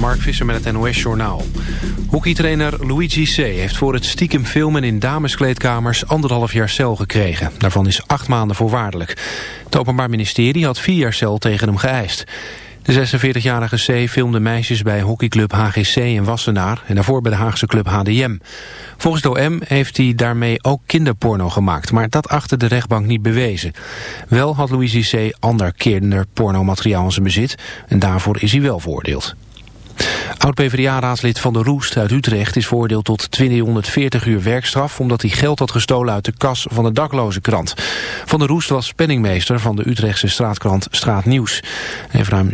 Mark Visser met het NOS-journaal. Hockeytrainer Luigi C. heeft voor het stiekem filmen in dameskleedkamers anderhalf jaar cel gekregen. Daarvan is acht maanden voorwaardelijk. Het Openbaar Ministerie had vier jaar cel tegen hem geëist. De 46-jarige C filmde meisjes bij hockeyclub HGC in Wassenaar... en daarvoor bij de Haagse club HDM. Volgens de OM heeft hij daarmee ook kinderporno gemaakt... maar dat achter de rechtbank niet bewezen. Wel had Louise C. ander kinderpornomateriaal in zijn bezit... en daarvoor is hij wel veroordeeld. Oud-PVDA-raadslid Van der Roest uit Utrecht is veroordeeld tot 240 uur werkstraf... omdat hij geld had gestolen uit de kas van de dakloze krant. Van der Roest was penningmeester van de Utrechtse straatkrant Straatnieuws. Hij heeft ruim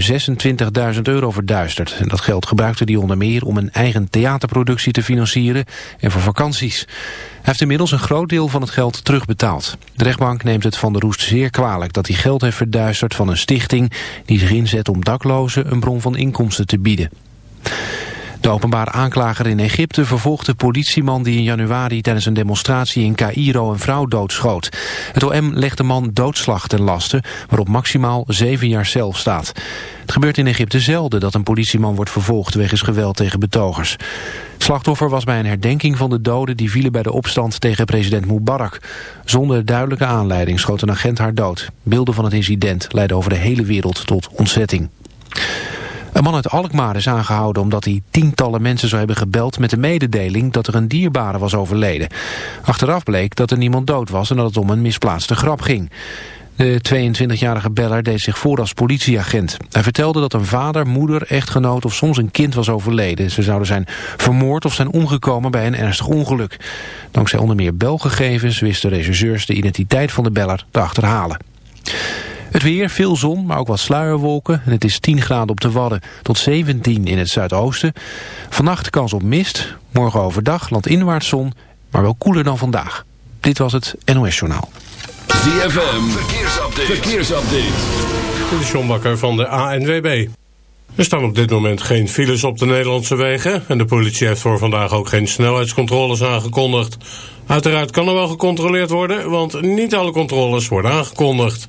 26.000 euro verduisterd. En dat geld gebruikte hij onder meer om een eigen theaterproductie te financieren... en voor vakanties. Hij heeft inmiddels een groot deel van het geld terugbetaald. De rechtbank neemt het Van der Roest zeer kwalijk dat hij geld heeft verduisterd van een stichting... die zich inzet om daklozen een bron van inkomsten te bieden. De openbare aanklager in Egypte vervolgt de politieman die in januari tijdens een demonstratie in Cairo een vrouw doodschoot. Het OM legt de man doodslag ten laste, waarop maximaal zeven jaar cel staat. Het gebeurt in Egypte zelden dat een politieman wordt vervolgd wegens geweld tegen betogers. slachtoffer was bij een herdenking van de doden die vielen bij de opstand tegen president Mubarak. Zonder duidelijke aanleiding schoot een agent haar dood. Beelden van het incident leidden over de hele wereld tot ontzetting. Een man uit Alkmaar is aangehouden omdat hij tientallen mensen zou hebben gebeld met de mededeling dat er een dierbare was overleden. Achteraf bleek dat er niemand dood was en dat het om een misplaatste grap ging. De 22-jarige beller deed zich voor als politieagent. Hij vertelde dat een vader, moeder, echtgenoot of soms een kind was overleden. Ze zouden zijn vermoord of zijn omgekomen bij een ernstig ongeluk. Dankzij onder meer belgegevens wisten rechercheurs de identiteit van de beller te achterhalen. Het weer, veel zon, maar ook wat sluierwolken. En het is 10 graden op de Wadden tot 17 in het zuidoosten. Vannacht kans op mist. Morgen overdag landinwaarts zon, maar wel koeler dan vandaag. Dit was het NOS Journaal. ZFM, verkeersupdate. verkeersupdate. Dit is John Bakker van de ANWB. Er staan op dit moment geen files op de Nederlandse wegen... en de politie heeft voor vandaag ook geen snelheidscontroles aangekondigd. Uiteraard kan er wel gecontroleerd worden, want niet alle controles worden aangekondigd.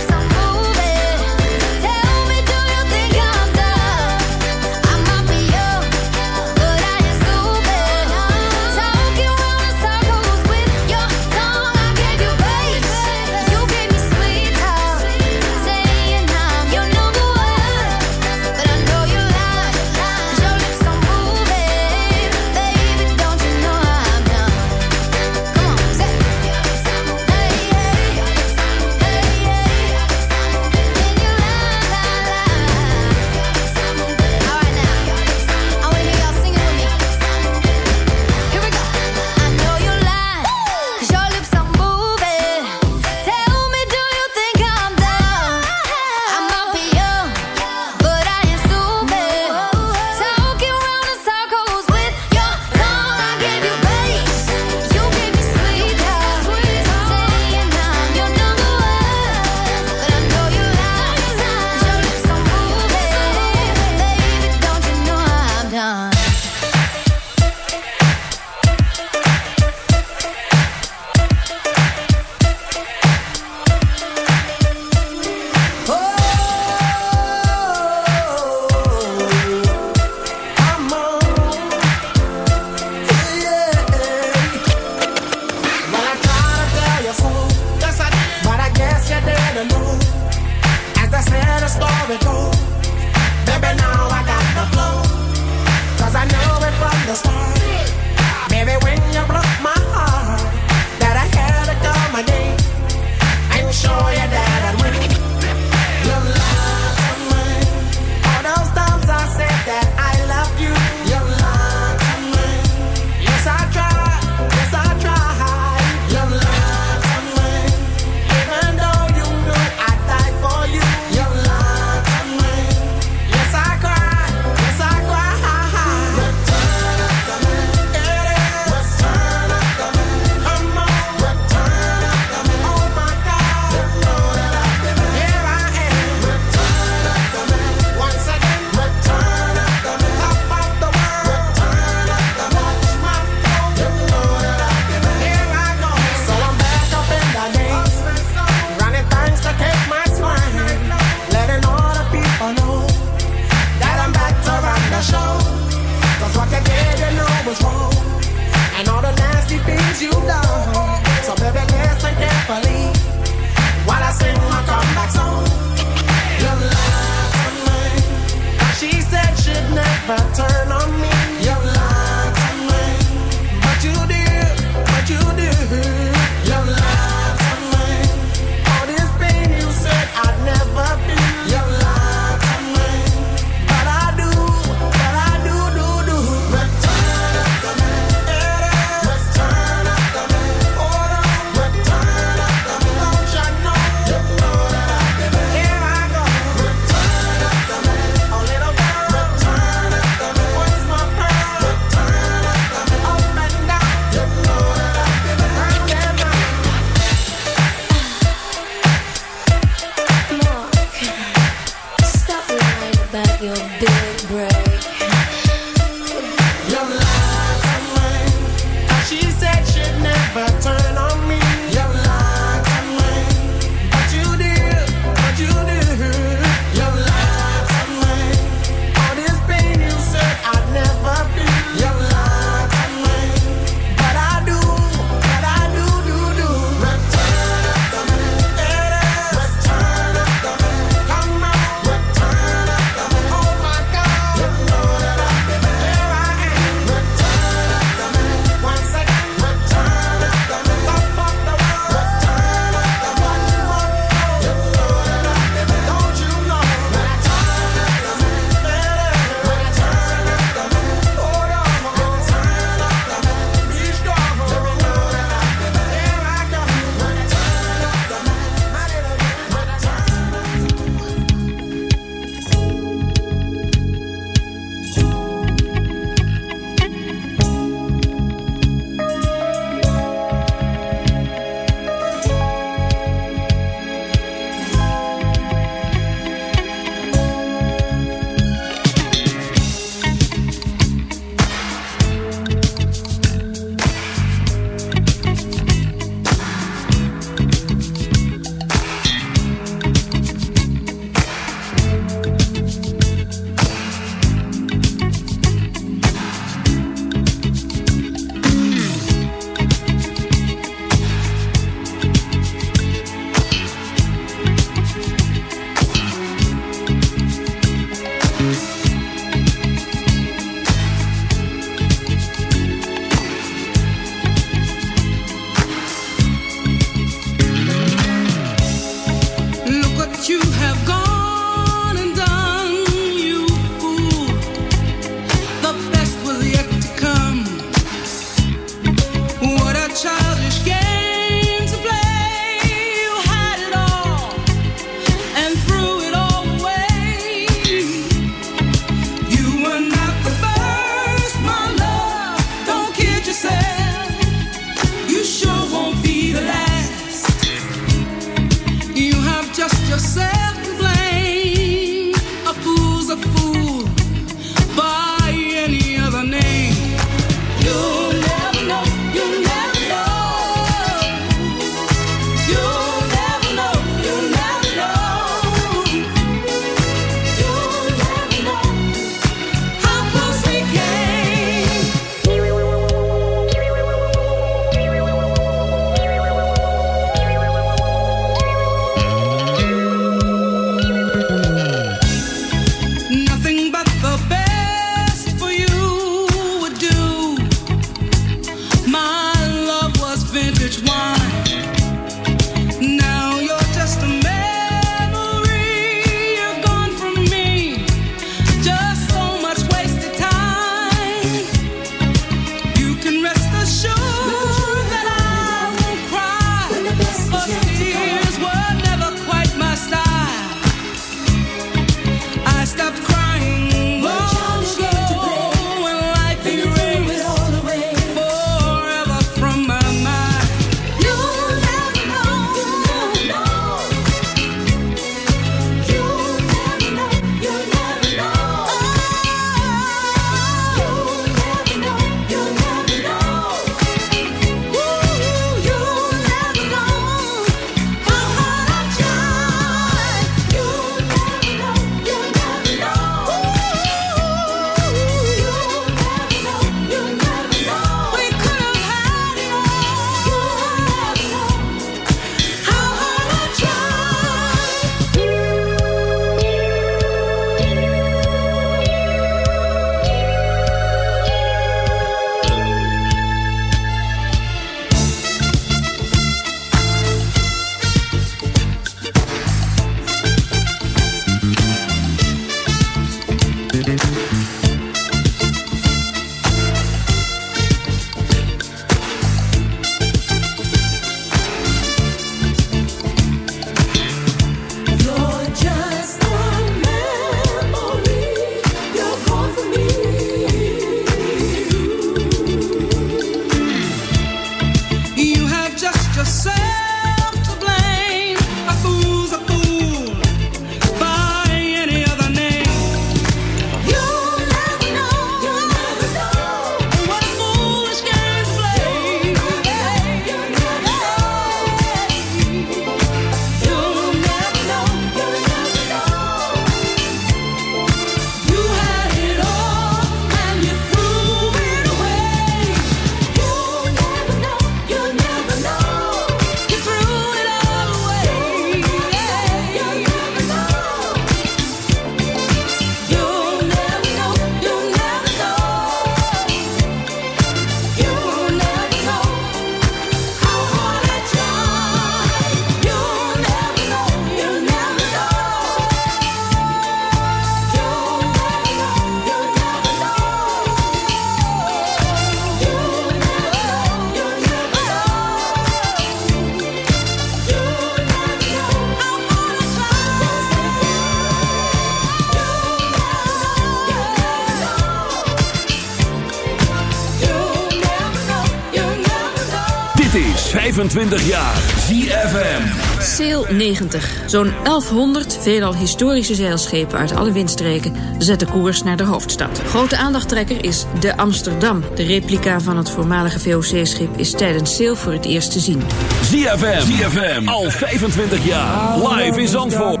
25 jaar. ZFM. Sail 90. Zo'n 1100 veelal historische zeilschepen uit alle windstreken zetten koers naar de hoofdstad. Grote aandachttrekker is de Amsterdam. De replica van het voormalige VOC-schip is tijdens Sail voor het eerst te zien. ZFM. ZFM. Al 25 jaar. Live in Zandvoort.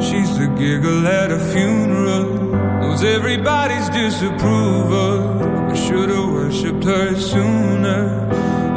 She's the giggle at a funeral. Knows everybody's disapproval. I should have worshipped her sooner.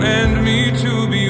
command me to be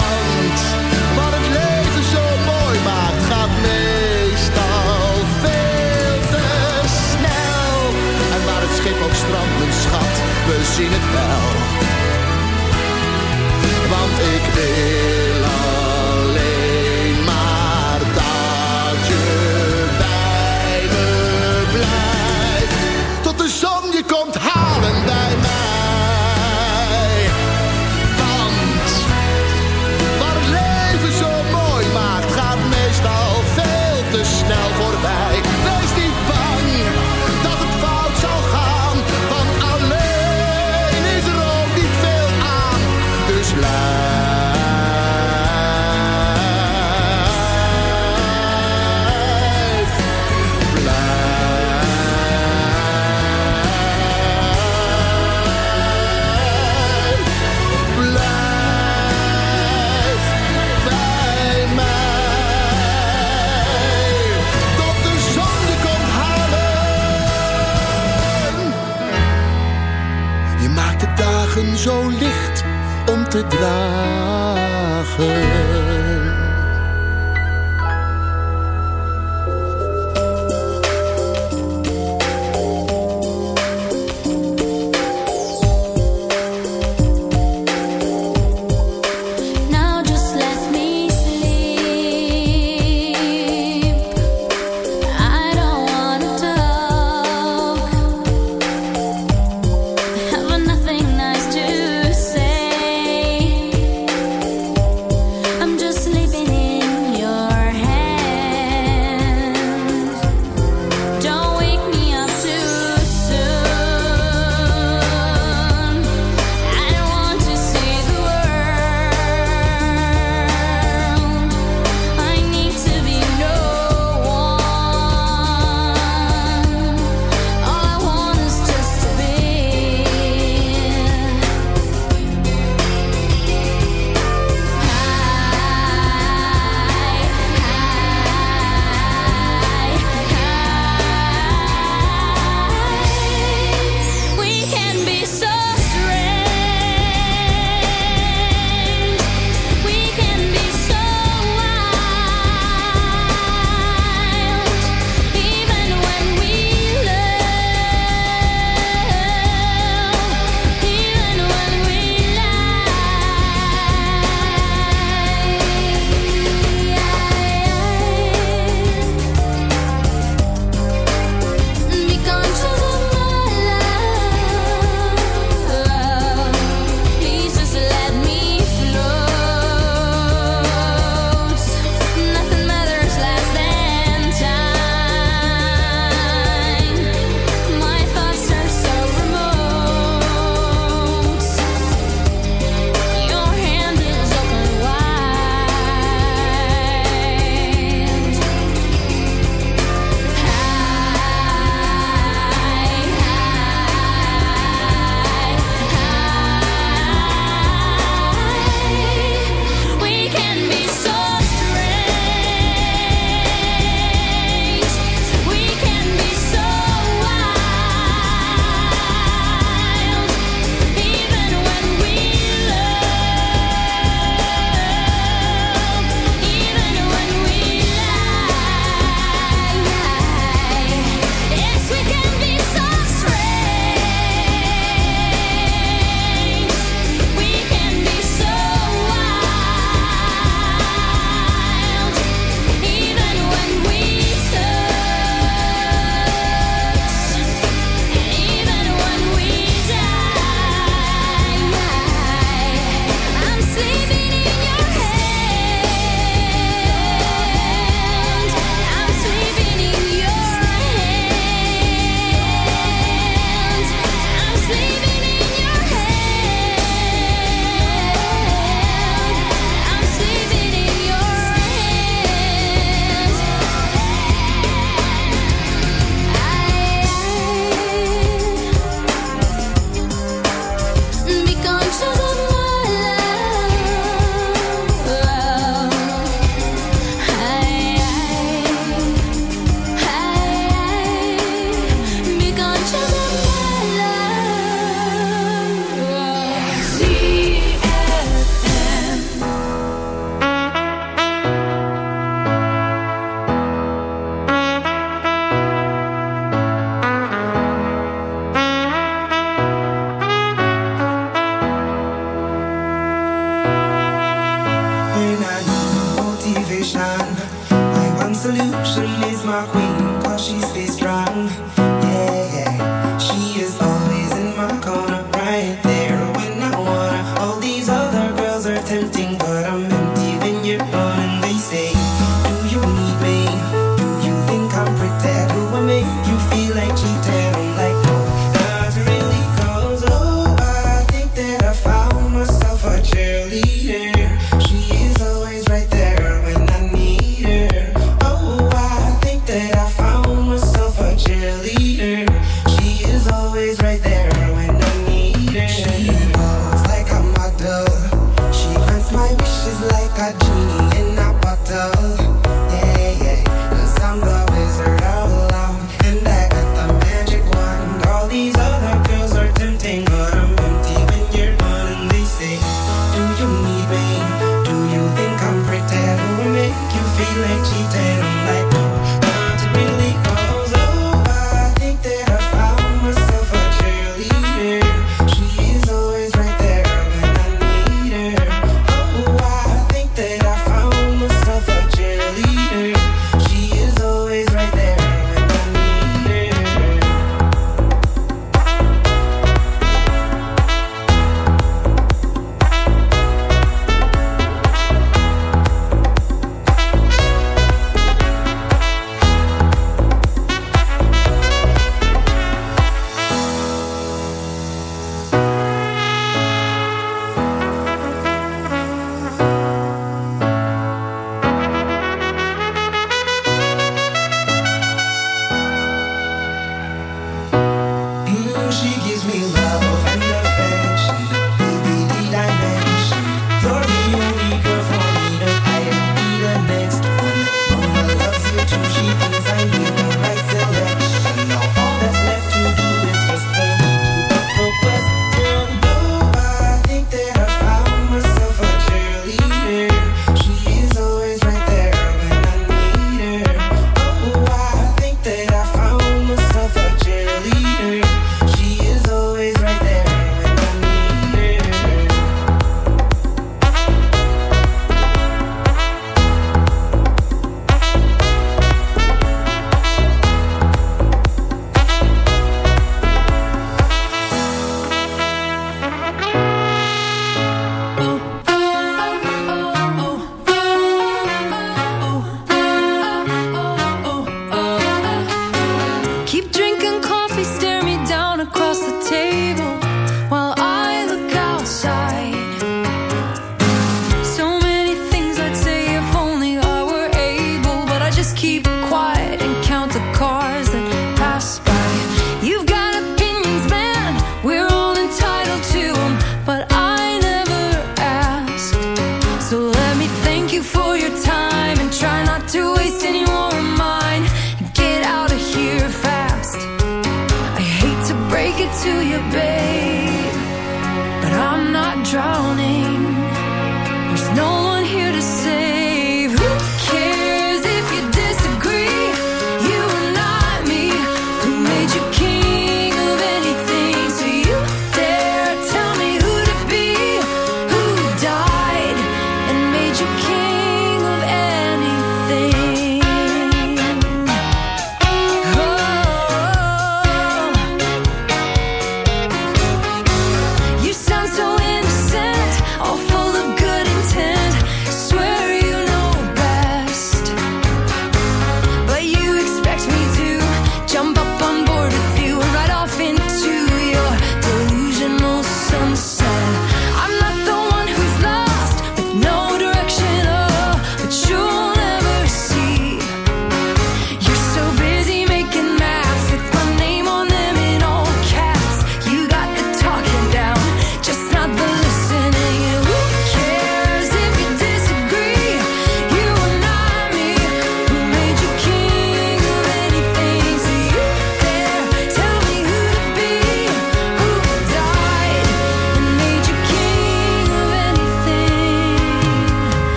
Want wat het leven zo mooi maakt, gaat meestal veel te snel. En waar het schip ook strandt, mijn schat, we zien het wel. Want ik wil te dragen.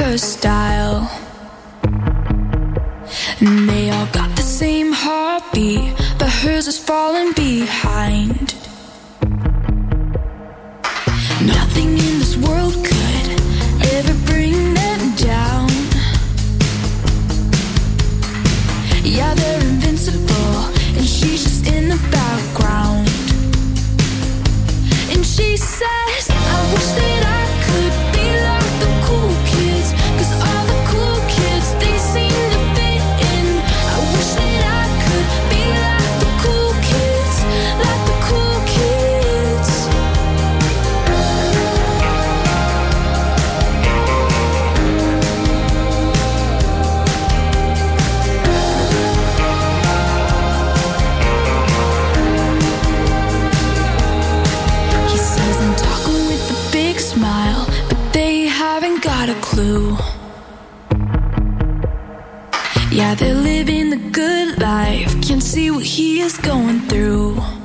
First time. blue. Yeah, they're living the good life. Can't see what he is going through.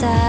inside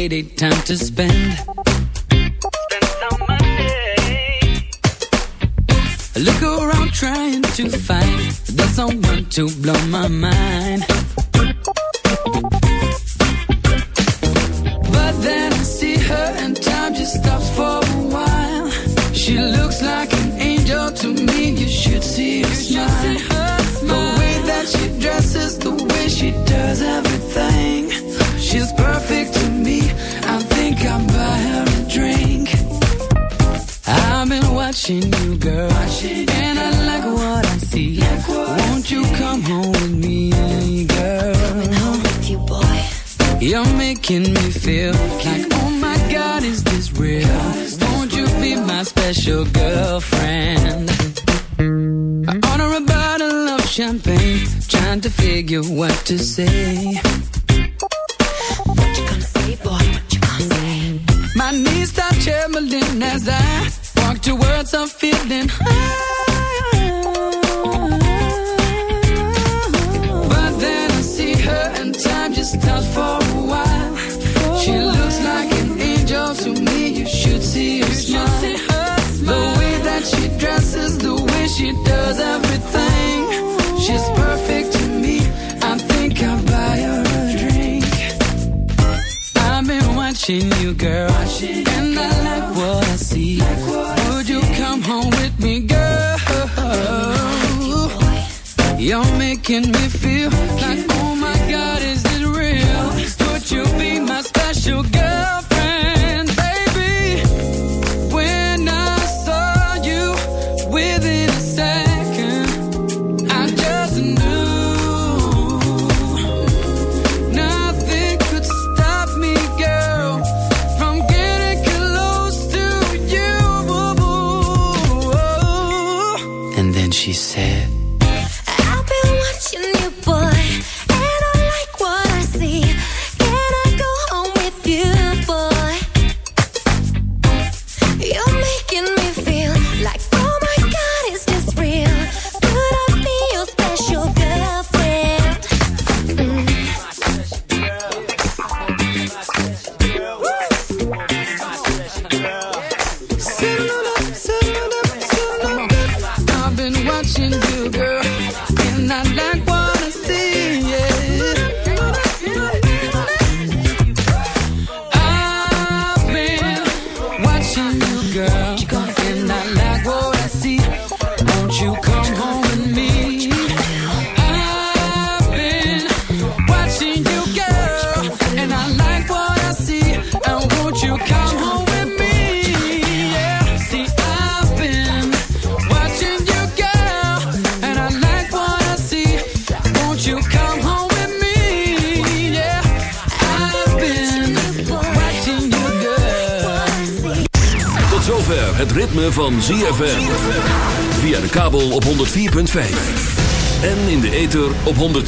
lady time to spend. Spend some money. Look around trying to find the someone to blow